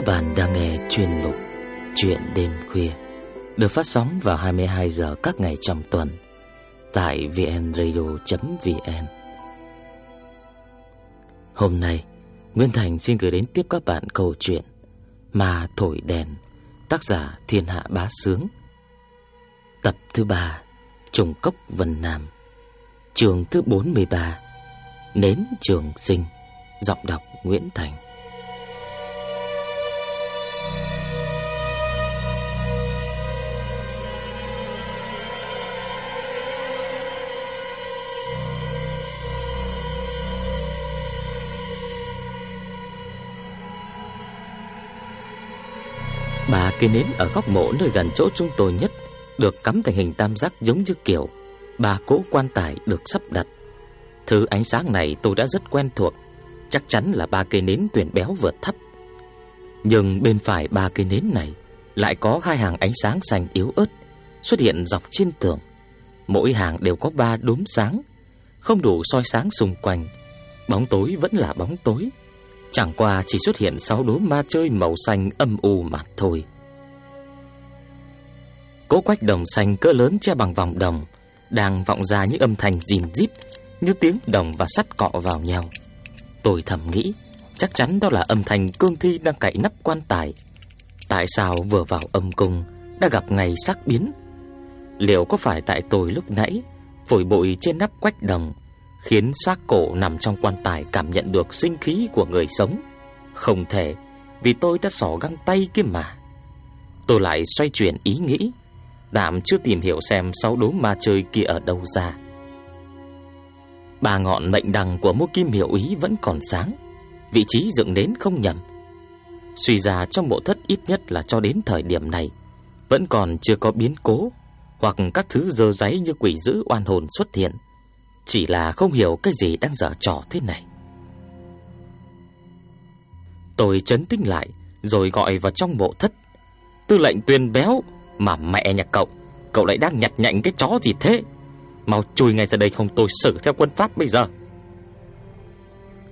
Các bạn đang nghe chuyên mục Chuyện đêm khuya được phát sóng vào 22 giờ các ngày trong tuần tại vnradio.vn. Hôm nay, Nguyên Thành xin gửi đến tiếp các bạn câu chuyện Mà thổi đèn, tác giả Thiên Hạ Bá Sướng. Tập thứ 3, Trùng Cốc Vân Nam. Trường thứ 43, Nến Trường Sinh, giọng đọc Nguyễn Thành. Cây nến ở góc mộ nơi gần chỗ chúng tôi nhất được cắm thành hình tam giác giống như kiểu ba cỗ quan tài được sắp đặt. Thứ ánh sáng này tôi đã rất quen thuộc, chắc chắn là ba cây nến tuyển béo vượt thấp. Nhưng bên phải ba cây nến này lại có hai hàng ánh sáng xanh yếu ớt xuất hiện dọc trên tường. Mỗi hàng đều có ba đốm sáng, không đủ soi sáng xung quanh. Bóng tối vẫn là bóng tối, Chẳng qua chỉ xuất hiện sáu đốm ma chơi màu xanh âm u mà thôi. Cố quách đồng xanh cỡ lớn che bằng vòng đồng, đang vọng ra những âm thanh rìm rít như tiếng đồng và sắt cọ vào nhau. Tôi thầm nghĩ, chắc chắn đó là âm thanh cương thi đang cậy nắp quan tài. Tại sao vừa vào âm cung đã gặp ngày sắc biến? Liệu có phải tại tôi lúc nãy phổi bụi trên nắp quách đồng khiến xác cổ nằm trong quan tài cảm nhận được sinh khí của người sống. Không thể, vì tôi đã sỏ găng tay kia mà. Tôi lại xoay chuyển ý nghĩ, tạm chưa tìm hiểu xem sáu đố ma chơi kia ở đâu ra. Ba ngọn mệnh đằng của mô kim hiểu ý vẫn còn sáng, vị trí dựng đến không nhầm. Suy ra trong bộ thất ít nhất là cho đến thời điểm này vẫn còn chưa có biến cố hoặc các thứ dơ giấy như quỷ dữ oan hồn xuất hiện. Chỉ là không hiểu cái gì đang dở trò thế này Tôi chấn tinh lại Rồi gọi vào trong bộ thất Tư lệnh tuyên béo mà mẹ nhà cậu Cậu lại đang nhặt nhạnh cái chó gì thế? Mau chui ngay ra đây không tôi xử theo quân pháp bây giờ.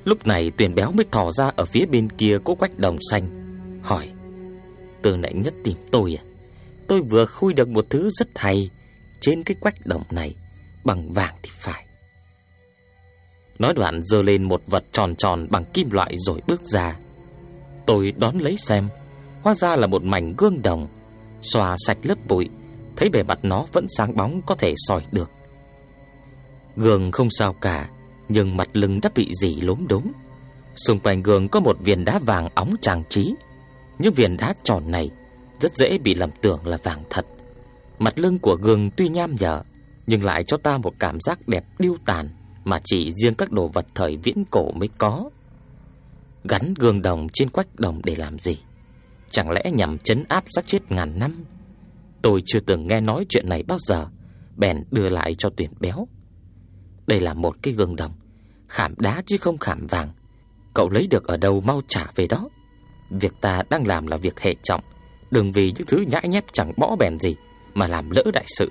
Lúc này tuyển béo mới thò ra Ở phía bên kia có quách đồng xanh Hỏi Tường nãy nhất tìm tôi à? Tôi vừa khui được một thứ rất hay Trên cái quách đồng này Bằng vàng thì phải. Nói đoạn dơ lên một vật tròn tròn bằng kim loại rồi bước ra. Tôi đón lấy xem, hóa ra là một mảnh gương đồng, xòa sạch lớp bụi, thấy bề mặt nó vẫn sáng bóng có thể soi được. Gương không sao cả, nhưng mặt lưng đã bị dỉ lốm đốm. Xung quanh gương có một viên đá vàng óng trang trí. Những viên đá tròn này rất dễ bị lầm tưởng là vàng thật. Mặt lưng của gương tuy nham nhở, nhưng lại cho ta một cảm giác đẹp điêu tàn mà chỉ riêng các đồ vật thời viễn cổ mới có. Gắn gương đồng trên quách đồng để làm gì? Chẳng lẽ nhằm chấn áp xác chết ngàn năm? Tôi chưa từng nghe nói chuyện này bao giờ, bèn đưa lại cho tuyển béo. Đây là một cái gương đồng, khảm đá chứ không khảm vàng. Cậu lấy được ở đâu mau trả về đó. Việc ta đang làm là việc hệ trọng, đừng vì những thứ nhãi nhép chẳng bỏ bèn gì mà làm lỡ đại sự.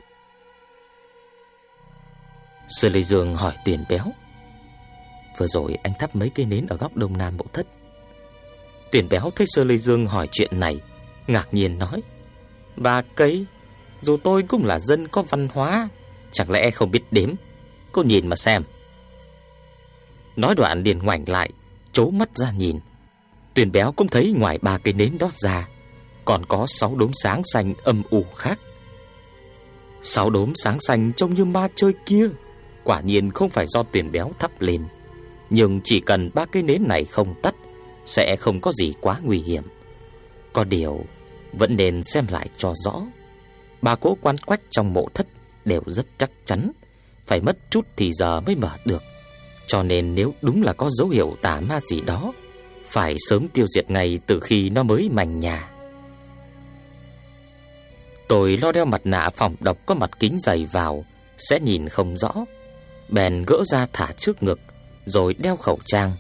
Sư Lê Dương hỏi tuyển béo Vừa rồi anh thắp mấy cây nến ở góc đông nam bộ thất Tuyển béo thấy Sơ Lê Dương hỏi chuyện này, Ngạc nhiên nói "Bà cây Dù tôi cũng là dân có văn hóa, Chẳng lẽ không biết đếm? Cô nhìn mà xem. Nói đoạn liền ngoảnh lại Chố mắt ra nhìn. Tuyển béo cũng thấy ngoài ba cây nến đó ra, Còn có sáu đốm sáng xanh âm u khác. Sáu đốm sáng xanh trông như ma chơi kia, Quả nhiên không phải do tuyển béo thắp lên, Nhưng chỉ cần ba cái nến này không tắt sẽ không có gì quá nguy hiểm. Có điều Vẫn nên xem lại cho rõ. Bà cố quan quách trong mộ thất Đều rất chắc chắn Phải mất chút thì giờ mới mở được. Cho nên nếu đúng là có dấu hiệu tà ma gì đó Phải sớm tiêu diệt ngay từ khi nó mới mảnh nhà. Tôi lo đeo mặt nạ phòng độc có mặt kính dày vào Sẽ nhìn không rõ. Bèn gỡ ra thả trước ngực, rồi đeo khẩu trang,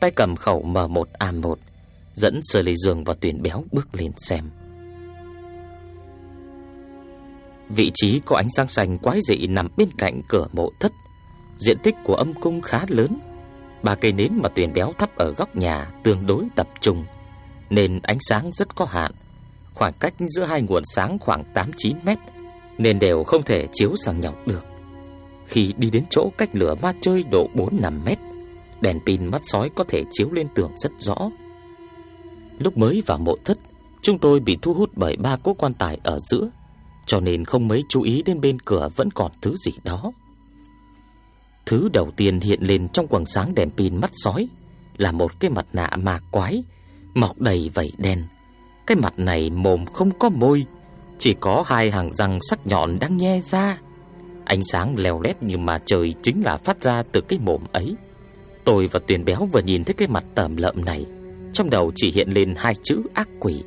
tay cầm khẩu M1A1, dẫn Sở Lệ Dương và Tuyển Béo bước lên xem. Vị trí có ánh sáng xanh quái dị nằm bên cạnh cửa mộ thất, diện tích của âm cung khá lớn. Ba cây nến mà Tuyển Béo thắp ở góc nhà tương đối tập trung. nên ánh sáng rất có hạn. Khoảng cách giữa hai nguồn sáng khoảng 8-9 mét nên đều không thể chiếu sang nhau được. Khi đi đến chỗ cách lửa ma chơi độ 4-5 mét, đèn pin mắt sói có thể chiếu lên tường rất rõ. Lúc mới vào mộ thất, chúng tôi bị thu hút bởi ba cố quan tài ở giữa, cho nên không mấy chú ý đến bên cửa vẫn còn thứ gì đó. Thứ đầu tiên hiện lên trong quầng sáng đèn pin mắt sói là một cái mặt nạ ma quái, mọc đầy vảy đen. Cái mặt này mồm không có môi, chỉ có hai hàng răng sắc nhọn đang nhe ra. Ánh sáng leo lét như mà trời chính là phát ra từ cái mồm ấy. Tôi và Tuyền Béo vừa nhìn thấy cái mặt tẩm lợm này, trong đầu chỉ hiện lên hai chữ ác quỷ.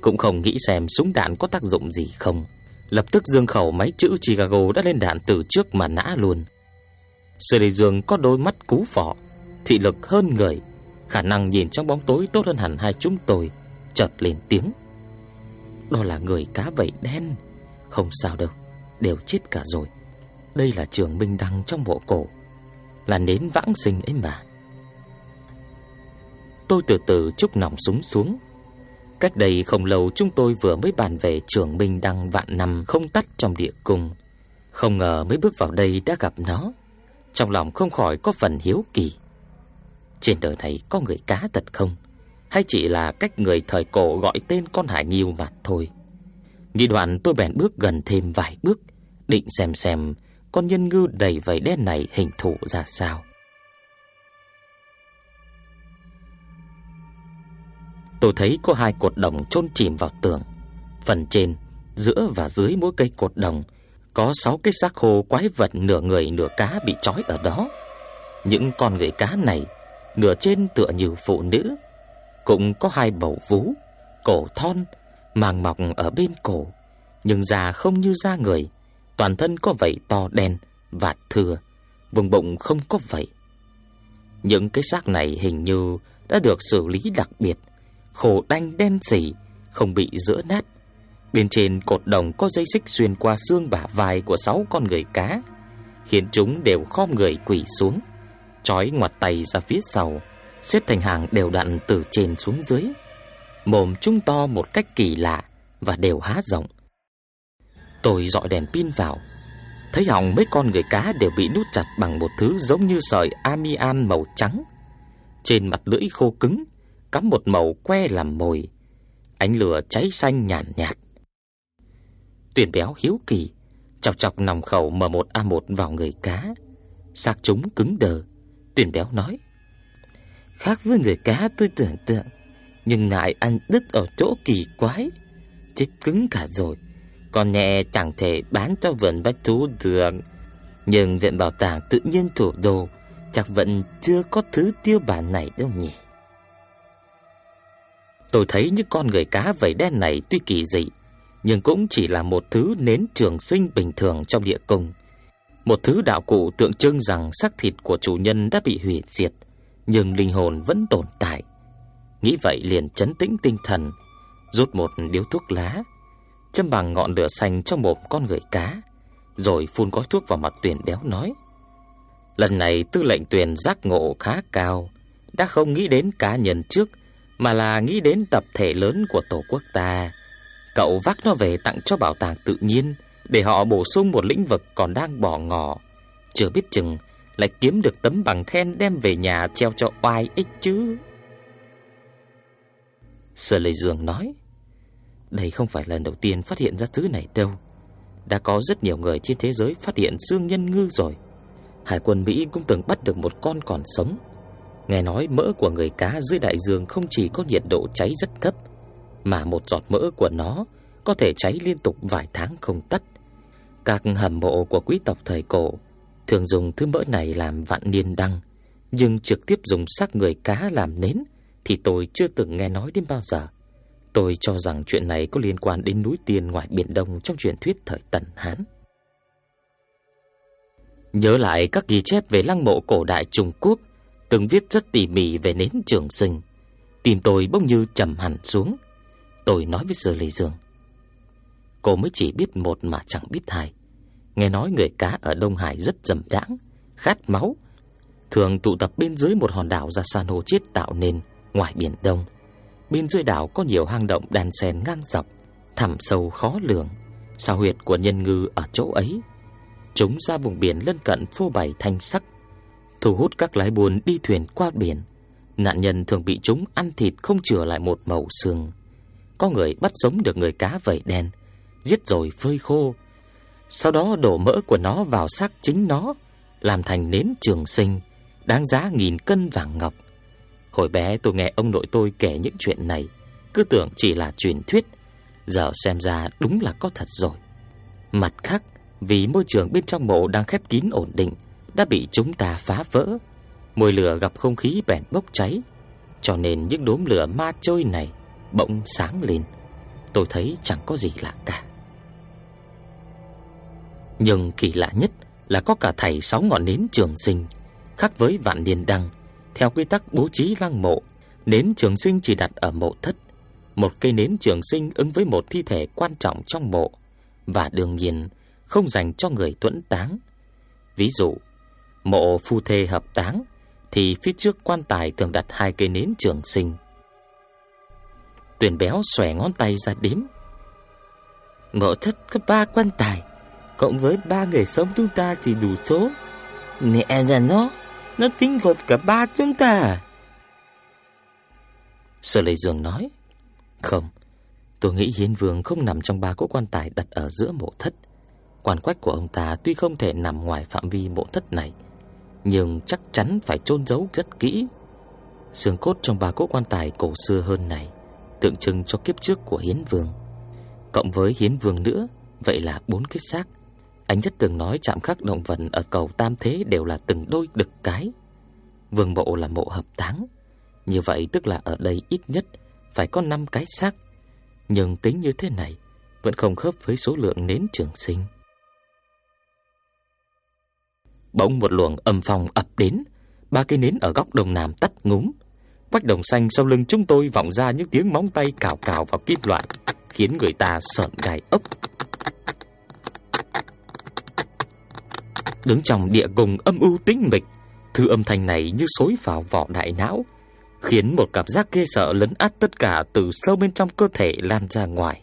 Cũng không nghĩ xem súng đạn có tác dụng gì không. Lập tức dương khẩu máy chữ Chicago đã lên đạn từ trước mà nã luôn. Sư Lê Dương có đôi mắt cú phỏ, thị lực hơn người, khả năng nhìn trong bóng tối tốt hơn hẳn hai chúng tôi, chợt lên tiếng. Đó là người cá vảy đen, không sao đâu, đều chết cả rồi. Đây là trường Minh Đăng trong bộ cổ, là nến vãng sinh ấy mà. Tôi từ từ chúc nòng súng xuống. Cách đây không lâu chúng tôi vừa mới bàn về trường Minh Đăng vạn năm không tắt trong địa cung. Không ngờ mới bước vào đây đã gặp nó. Trong lòng không khỏi có phần hiếu kỳ. Trên đời này có người cá thật không? Hay chỉ là cách người thời cổ gọi tên con hải nghiêu mà thôi? Nghĩ đoạn tôi bèn bước gần thêm vài bước, định xem xem con nhân ngư đầy vảy đen này hình thù ra sao. Tôi thấy có hai cột đồng chôn chìm vào tường. Phần trên, giữa và dưới mỗi cây cột đồng có sáu cái xác khô quái vật nửa người nửa cá bị trói ở đó. Những con người cá này nửa trên tựa như phụ nữ, cũng có hai bầu vú, cổ thon, màng mọc ở bên cổ, nhưng da không như da người, toàn thân có vảy to đen và thừa, vùng bụng không có vảy. Những cái xác này hình như đã được xử lý đặc biệt, khổ đanh đen sì, không bị rữa nát. Bên trên cột đồng có dây xích xuyên qua xương bả vai của sáu con người cá, khiến chúng đều khom người quỳ xuống, trói ngoặt tay ra phía sau, xếp thành hàng đều đặn từ trên xuống dưới. Mồm chúng to một cách kỳ lạ và đều há rộng. Tôi dọi đèn pin vào, thấy hỏng mấy con người cá đều bị nút chặt bằng một thứ giống như sợi amian màu trắng. Trên mặt lưỡi khô cứng, cắm một màu que làm mồi. Ánh lửa cháy xanh nhàn nhạt, nhạt. Tuyển béo hiếu kỳ, chọc chọc nòng khẩu M1A1 vào người cá. Xác chúng cứng đờ. Tuyển béo nói. Khác với người cá tôi tưởng tượng, nhưng ngại ăn đứt ở chỗ kỳ quái. Chết cứng cả rồi, con nhẹ chẳng thể bán cho vườn bách thú được. Nhưng viện bảo tàng tự nhiên thủ đô chắc vẫn chưa có thứ tiêu bản này đâu nhỉ. Tôi thấy những con người cá vảy đen này tuy kỳ dị, nhưng cũng chỉ là một thứ nến trường sinh bình thường trong địa cung. Một thứ đạo cụ tượng trưng rằng xác thịt của chủ nhân đã bị hủy diệt, nhưng linh hồn vẫn tồn tại. Nghĩ vậy liền chấn tĩnh tinh thần, rút một điếu thuốc lá, châm bằng ngọn lửa xanh trong một con người cá, rồi phun gói thuốc vào mặt Tuyền béo nói: "Lần này tư lệnh Tuyền giác ngộ khá cao, đã không nghĩ đến cá nhân trước mà là nghĩ đến tập thể lớn của tổ quốc ta." Cậu vác nó về tặng cho bảo tàng tự nhiên để họ bổ sung một lĩnh vực còn đang bỏ ngỏ. Chưa biết chừng lại kiếm được tấm bằng khen đem về nhà treo cho oai ích chứ. Sở Lệ Dương nói, đây không phải lần đầu tiên phát hiện ra thứ này đâu. Đã có rất nhiều người trên thế giới phát hiện xương nhân ngư rồi. Hải quân Mỹ cũng từng bắt được một con còn sống. Nghe nói mỡ của người cá dưới đại dương không chỉ có nhiệt độ cháy rất thấp, mà một giọt mỡ của nó có thể cháy liên tục vài tháng không tắt. Các hầm mộ của quý tộc thời cổ thường dùng thứ mỡ này làm vạn niên đăng, nhưng trực tiếp dùng xác người cá làm nến thì tôi chưa từng nghe nói đến bao giờ. Tôi cho rằng chuyện này có liên quan đến núi tiền ngoài biển Đông trong truyền thuyết thời Tần Hán. Nhớ lại các ghi chép về lăng mộ cổ đại Trung Quốc, từng viết rất tỉ mỉ về nến trường sinh, tim tôi bỗng như trầm hẳn xuống. Tôi nói với Sơ Lê Dương. Cô mới chỉ biết một mà chẳng biết hai. Nghe nói người cá ở Đông Hải rất dầm đãng, khát máu, thường tụ tập bên dưới một hòn đảo ra san hô chết tạo nên ngoài biển Đông bên dưới đảo có nhiều hang động đàn sen ngang dọc, thẳm sâu khó lường. Sao huyệt của nhân ngư ở chỗ ấy. Chúng ra vùng biển lân cận phô bày thanh sắc, thu hút các lái buôn đi thuyền qua biển. Nạn nhân thường bị chúng ăn thịt không chừa lại một màu xương. Có người bắt sống được người cá vảy đen, giết rồi phơi khô, sau đó đổ mỡ của nó vào xác chính nó, làm thành nến trường sinh, đáng giá nghìn cân vàng ngọc. Hồi bé tôi nghe ông nội tôi kể những chuyện này, cứ tưởng chỉ là truyền thuyết, giờ xem ra đúng là có thật rồi. Mặt khác, vì môi trường bên trong mộ đang khép kín ổn định, đã bị chúng ta phá vỡ. Mùi lửa gặp không khí bèn bốc cháy, cho nên những đốm lửa ma trôi này bỗng sáng lên. Tôi thấy chẳng có gì lạ cả. Nhưng kỳ lạ nhất là có cả thầy sáu ngọn nến trường sinh, khác với vạn niên đăng, theo quy tắc bố trí lăng mộ, nến trường sinh chỉ đặt ở mộ thất. Một cây nến trường sinh ứng với một thi thể quan trọng trong mộ và đương nhiên không dành cho người tuẫn táng. Ví dụ, mộ phu thê hợp táng thì phía trước quan tài thường đặt hai cây nến trường sinh. Tuyển béo xòe ngón tay ra đếm. Mộ thất có ba quan tài, cộng với ba người sống chúng ta thì đủ số. Mẹ là nó, nó tính gột cả ba chúng ta. Sở Lê Dương nói, không, tôi nghĩ Hiến Vương không nằm trong ba cỗ quan tài đặt ở giữa mộ thất. Quan quách của ông ta tuy không thể nằm ngoài phạm vi mộ thất này, nhưng chắc chắn phải chôn giấu rất kỹ. Xương cốt trong ba cỗ quan tài cổ xưa hơn này tượng trưng cho kiếp trước của Hiến Vương. Cộng với Hiến Vương nữa, vậy là bốn cái xác. Anh nhất từng nói chạm khắc động vật ở cầu Tam Thế đều là từng đôi đực cái. Vương mộ là mộ hợp táng. Như vậy tức là ở đây ít nhất phải có 5 cái xác. Nhưng tính như thế này vẫn không khớp với số lượng nến trường sinh. Bỗng một luồng âm phong ập đến, ba cây nến ở góc đông nam tắt ngúm. Quách đồng xanh sau lưng chúng tôi vọng ra những tiếng móng tay cào cào vào kim loại, khiến người ta sợn gai ốc. Đứng trong địa cùng âm u tĩnh mịch, thứ âm thanh này như xối vào vỏ đại não, khiến một cảm giác ghê sợ lấn át tất cả từ sâu bên trong cơ thể lan ra ngoài.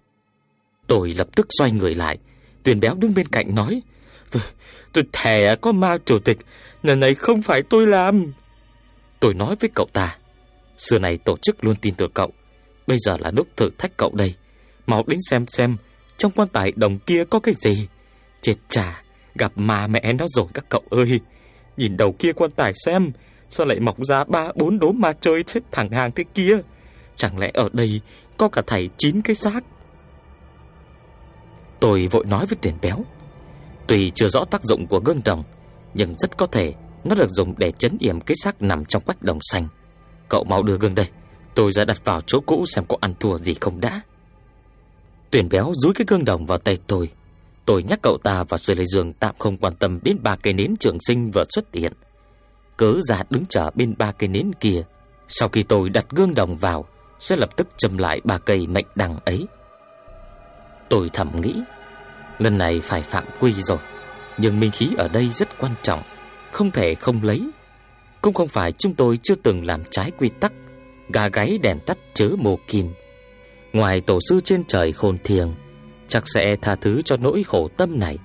Tôi lập tức xoay người lại, Tuyền béo đứng bên cạnh nói: "Tôi tôi thề có ma chủ tịch, lần này không phải tôi làm." Tôi nói với cậu ta: Xưa này tổ chức luôn tin tưởng cậu Bây giờ là lúc thử thách cậu đây Mau đến xem xem Trong quan tài đồng kia có cái gì Chết chà Gặp mà mẹ nó rồi các cậu ơi. Nhìn đầu kia quan tài xem, Sao lại mọc ra ba, bốn đốm ma chơi thế thẳng hàng thế kia? Chẳng lẽ ở đây Có cả thầy chín cái xác? Tôi vội nói với tiền béo. Tuy chưa rõ tác dụng của gương đồng Nhưng rất có thể Nó được dùng để chấn yểm cái xác nằm trong quách đồng xanh. Cậu mau đưa gương đây, Tôi ra đặt vào chỗ cũ xem có ăn thua gì không đã. Tuyển béo rúi cái gương đồng vào tay tôi. Tôi nhắc cậu ta và Sư Lê Dương tạm không quan tâm đến ba cây nến trường sinh vừa xuất hiện. Cớ ra đứng chờ bên ba cây nến kia. Sau khi tôi đặt gương đồng vào, Sẽ lập tức châm lại ba cây mệnh đằng ấy. Tôi thầm nghĩ, Lần này phải phạm quy rồi. Nhưng minh khí ở đây rất quan trọng, Không thể không lấy. Cũng không phải chúng tôi chưa từng làm trái quy tắc, Gà gáy đèn tắt chớ mồ kim. Ngoài tổ sư trên trời khôn thiêng Chắc sẽ tha thứ cho nỗi khổ tâm này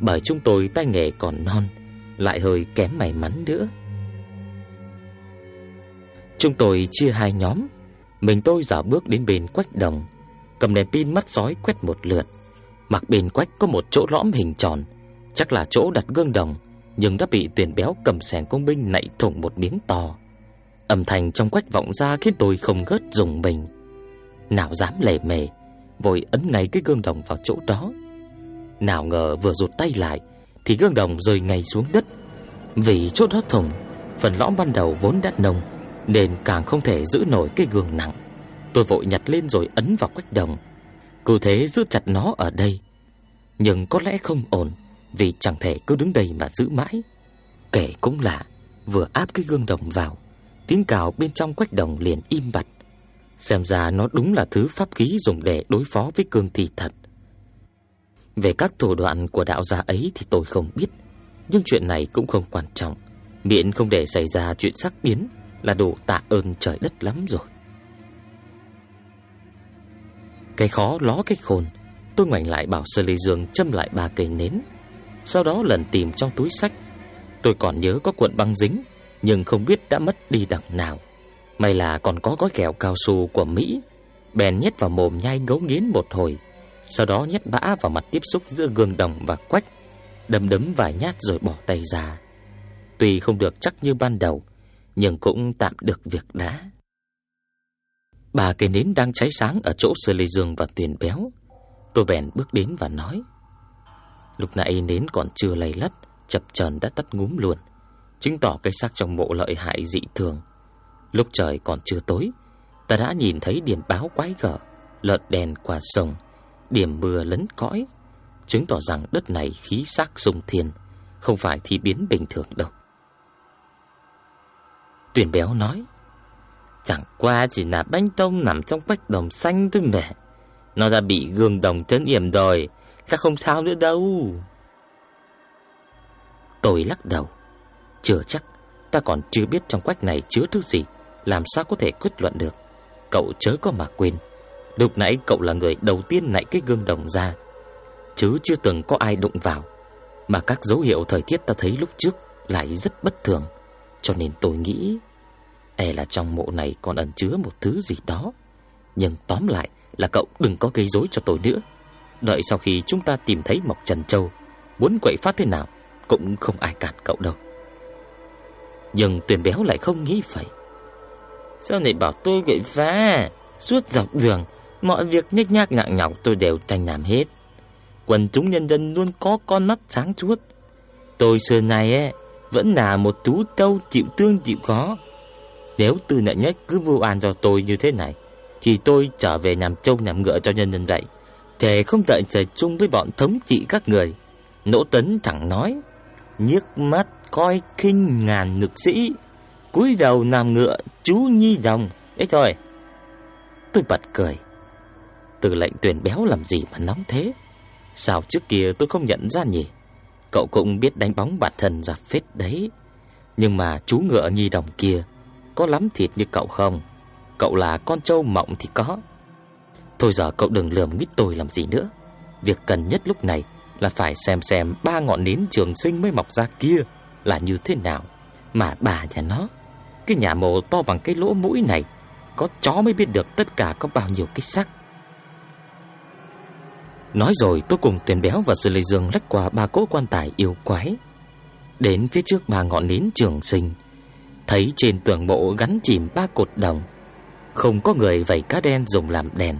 Bởi chúng tôi tay nghề còn non Lại hơi kém may mắn nữa Chúng tôi chia hai nhóm Mình tôi dạo bước đến bên quách đồng Cầm đèn pin mắt sói quét một lượt Mặc bên quách có một chỗ lõm hình tròn Chắc là chỗ đặt gương đồng nhưng đã bị tuyển béo cầm sẻng công binh nạy thủng một miếng to. Âm thanh trong quách vọng ra khiến tôi không gớt dùng mình. Nào dám lề mề, vội ấn ngay cái gương đồng vào chỗ đó. Nào ngờ vừa rụt tay lại thì gương đồng rơi ngay xuống đất. Vì chỗ đó thủng, phần lõm ban đầu vốn đã nông nên càng không thể giữ nổi cái gương nặng. Tôi vội nhặt lên rồi ấn vào quách đồng. Cứ thế giữ chặt nó ở đây. Nhưng có lẽ không ổn vì chẳng thể cứ đứng đây mà giữ mãi. Kể cũng lạ, vừa áp cái gương đồng vào, tiếng cào bên trong quách đồng liền im bặt. Xem ra nó đúng là thứ pháp khí dùng để đối phó với cương thi thật. Về các thủ đoạn của đạo gia ấy thì tôi không biết, nhưng chuyện này cũng không quan trọng, miễn không để xảy ra chuyện sắc biến là đủ tạ ơn trời đất lắm rồi. Cái khó ló cái khôn Tôi ngoảnh lại bảo Sơ Lê Dương châm lại ba cây nến Sau đó lần tìm trong túi sách Tôi còn nhớ có cuộn băng dính Nhưng không biết đã mất đi đằng nào May là còn có gói kẹo cao su của Mỹ. Bèn nhét vào mồm nhai ngấu nghiến một hồi. Sau đó nhét bã vào mặt tiếp xúc giữa gương đồng và quách. Đấm đấm vài nhát rồi bỏ tay ra. Tuy không được chắc như ban đầu, Nhưng cũng tạm được việc đã. Bà cây nến đang cháy sáng ở chỗ Sơ Lê Dương và Tuyền Béo. Tôi bèn bước đến và nói, Lúc nãy nến còn chưa lay lắt, Chập chờn đã tắt ngúm luôn. Chứng tỏ cái xác trong mộ lợi hại dị thường. Lúc trời còn chưa tối Ta đã nhìn thấy điểm báo quái gở Lợn đèn qua sông Điểm mưa lấn cõi Chứng tỏ rằng đất này khí sắc sung thiên Không phải thi biến bình thường đâu. Tuyển béo nói Chẳng qua chỉ là bánh tông nằm trong bách đồng xanh thôi mẹ, Nó đã bị gương đồng trấn yểm rồi Ta không sao nữa đâu. Tôi lắc đầu Chưa chắc Ta còn chưa biết trong quách này chứa thứ gì. Làm sao có thể quyết luận được. Cậu chớ có mà quên. Lúc nãy cậu là người đầu tiên nãy cái gương đồng ra. Chứ chưa từng có ai đụng vào. Mà các dấu hiệu thời tiết ta thấy lúc trước Lại rất bất thường. Cho nên tôi nghĩ E là trong mộ này còn ẩn chứa một thứ gì đó. Nhưng tóm lại là cậu đừng có gây rối cho tôi nữa. Đợi sau khi chúng ta tìm thấy Mộc Trần Châu, Muốn quậy phát thế nào Cũng không ai cản cậu đâu. Nhưng tuyển béo lại không nghĩ vậy. Sao lại bảo tôi gậy phá. Suốt dọc đường Mọi việc nhếch nhác nặng nhọc tôi đều tranh làm hết. Quần chúng nhân dân luôn có con mắt sáng suốt. Tôi xưa này ấy, vẫn là một chú trâu chịu tương chịu khó. Nếu tư nợ nhất cứ vô an cho tôi như thế này Thì tôi trở về nằm trâu nằm ngựa cho nhân dân vậy. Thề không đợi trời chung với bọn thống trị các người. Nỗ tấn thẳng nói Nhiếc mắt coi kinh ngàn ngực sĩ. Cúi đầu nằm ngựa chú nhi đồng Đấy thôi Tôi bật cười Từ lệnh tuyển béo làm gì mà nóng thế Sao trước kia tôi không nhận ra nhỉ Cậu cũng biết đánh bóng bản thân ra phết đấy Nhưng mà chú ngựa nhi đồng kia có lắm thịt như cậu không? Cậu là con trâu mộng thì có. Thôi giờ cậu đừng lườm nghít tôi làm gì nữa. Việc cần nhất lúc này là phải xem xem ba ngọn nến trường sinh mới mọc ra kia là như thế nào. Mà bà nhà nó, cái nhà mộ to bằng cái lỗ mũi này, có chó mới biết được tất cả có bao nhiêu cái xác. Nói rồi tôi cùng Tuyền Béo và Sư Lê Dương lách qua ba cỗ quan tài yêu quái. Đến phía trước ba ngọn nến trường sinh, Thấy trên tường mộ gắn chìm ba cột đồng Không có người vẩy cá đen dùng làm đèn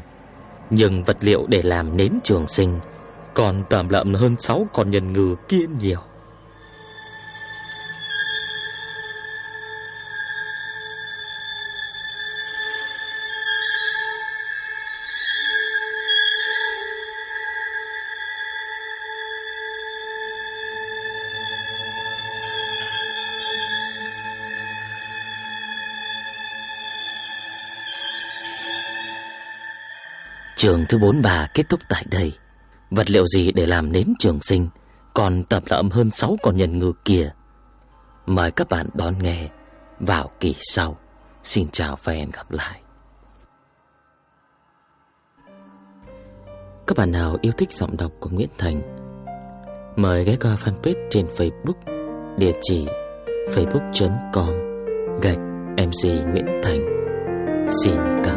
Nhưng vật liệu để làm nến trường sinh Còn tạm lợm hơn sáu con nhân ngư kia nhiều Trường thứ 43 kết thúc tại đây. Vật liệu gì để làm nến trường sinh, còn tập là âm hơn 6 con nhân ngư kia. Mời các bạn đón nghe vào kỳ sau. Xin chào và hẹn gặp lại. Các bạn nào yêu thích giọng đọc của Nguyễn Thành, mời ghé qua fanpage trên Facebook, địa chỉ facebook.com gạch MC Nguyễn Thành. Xin cảm.